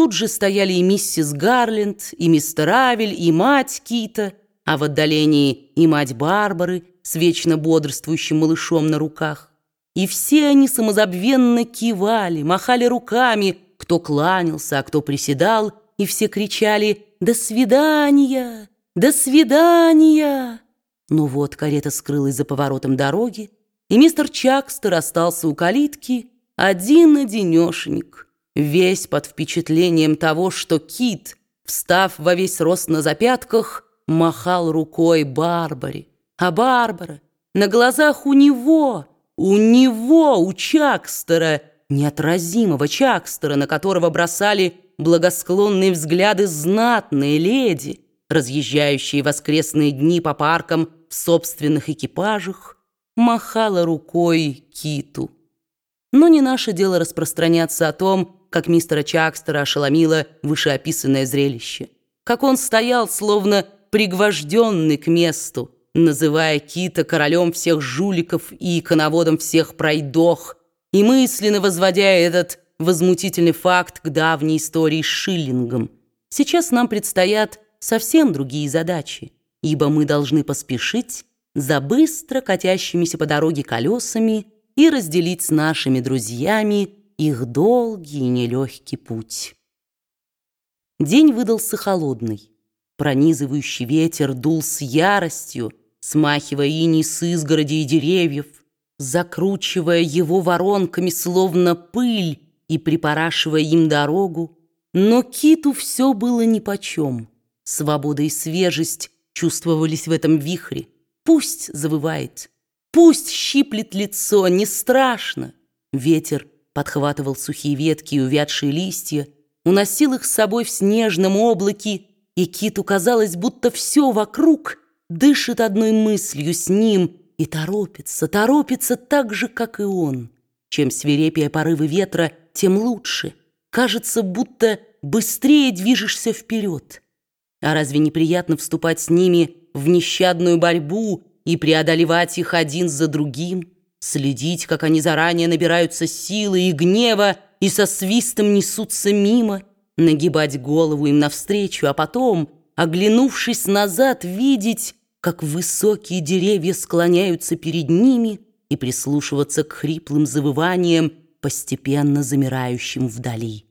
Тут же стояли и миссис Гарленд, и мистер Авель, и мать Кита, а в отдалении и мать Барбары с вечно бодрствующим малышом на руках. И все они самозабвенно кивали, махали руками, кто кланялся, а кто приседал, и все кричали «До свидания! До свидания!» Но вот карета скрылась за поворотом дороги, и мистер Чакстер остался у калитки один-одинешенек, весь под впечатлением того, что кит, встав во весь рост на запятках, махал рукой Барбаре. А Барбара на глазах у него, у него, у Чакстера, неотразимого Чакстера, на которого бросали благосклонные взгляды знатные леди, разъезжающие воскресные дни по паркам в собственных экипажах, махала рукой киту. Но не наше дело распространяться о том, как мистера Чакстера ошеломило вышеописанное зрелище. Как он стоял, словно пригвожденный к месту, называя Кита королем всех жуликов и иконоводом всех пройдох, и мысленно возводя этот возмутительный факт к давней истории с Шиллингом. Сейчас нам предстоят совсем другие задачи, ибо мы должны поспешить за быстро катящимися по дороге колесами и разделить с нашими друзьями их долгий и нелегкий путь. День выдался холодный. Пронизывающий ветер дул с яростью, смахивая иней с изгороди и деревьев, закручивая его воронками, словно пыль, и припорашивая им дорогу. Но киту все было нипочем. Свобода и свежесть чувствовались в этом вихре. Пусть завывает, пусть щиплет лицо, не страшно. Ветер подхватывал сухие ветки и увядшие листья, уносил их с собой в снежном облаке, и киту казалось, будто все вокруг дышит одной мыслью с ним и торопится, торопится так же, как и он. Чем свирепее порывы ветра, тем лучше. Кажется, будто быстрее движешься вперед. А разве неприятно вступать с ними в нещадную борьбу и преодолевать их один за другим, следить, как они заранее набираются силы и гнева и со свистом несутся мимо, нагибать голову им навстречу, а потом, оглянувшись назад, видеть, как высокие деревья склоняются перед ними и прислушиваться к хриплым завываниям, постепенно замирающим вдали.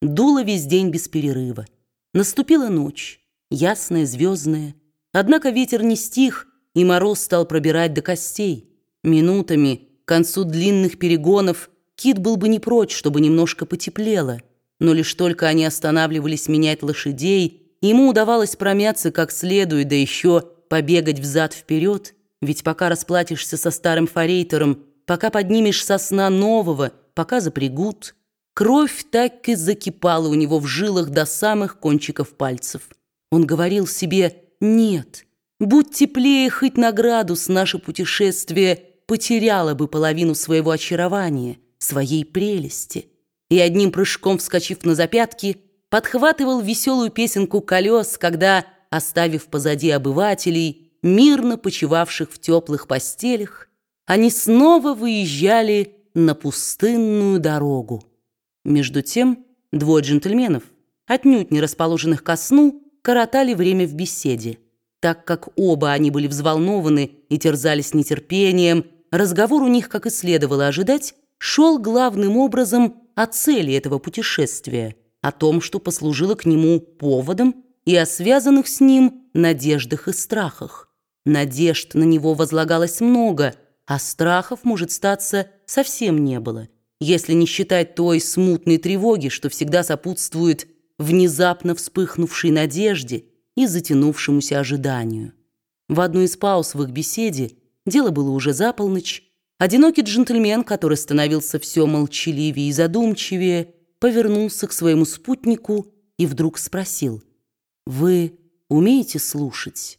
Дуло весь день без перерыва. Наступила ночь, ясная, звездная. Однако ветер не стих, и мороз стал пробирать до костей. Минутами, к концу длинных перегонов, Кит был бы не прочь, чтобы немножко потеплело. Но лишь только они останавливались менять лошадей, ему удавалось промяться как следует, да еще побегать взад-вперед, ведь пока расплатишься со старым форейтером, пока поднимешь сосна нового, пока запрягут, кровь так и закипала у него в жилах до самых кончиков пальцев. Он говорил себе «Нет, будь теплее хоть на градус, наше путешествие потеряло бы половину своего очарования, своей прелести». И одним прыжком вскочив на запятки, подхватывал веселую песенку колес, когда, оставив позади обывателей, мирно почивавших в теплых постелях, они снова выезжали на пустынную дорогу. Между тем двое джентльменов, отнюдь не расположенных ко сну, коротали время в беседе. Так как оба они были взволнованы и терзались нетерпением, разговор у них, как и следовало ожидать, шел главным образом о цели этого путешествия, о том, что послужило к нему поводом и о связанных с ним надеждах и страхах. Надежд на него возлагалось много, а страхов, может статься, совсем не было, если не считать той смутной тревоги, что всегда сопутствует внезапно вспыхнувшей надежде и затянувшемуся ожиданию. В одну из пауз в их беседе, дело было уже за полночь, одинокий джентльмен, который становился все молчаливее и задумчивее, повернулся к своему спутнику и вдруг спросил, «Вы умеете слушать?»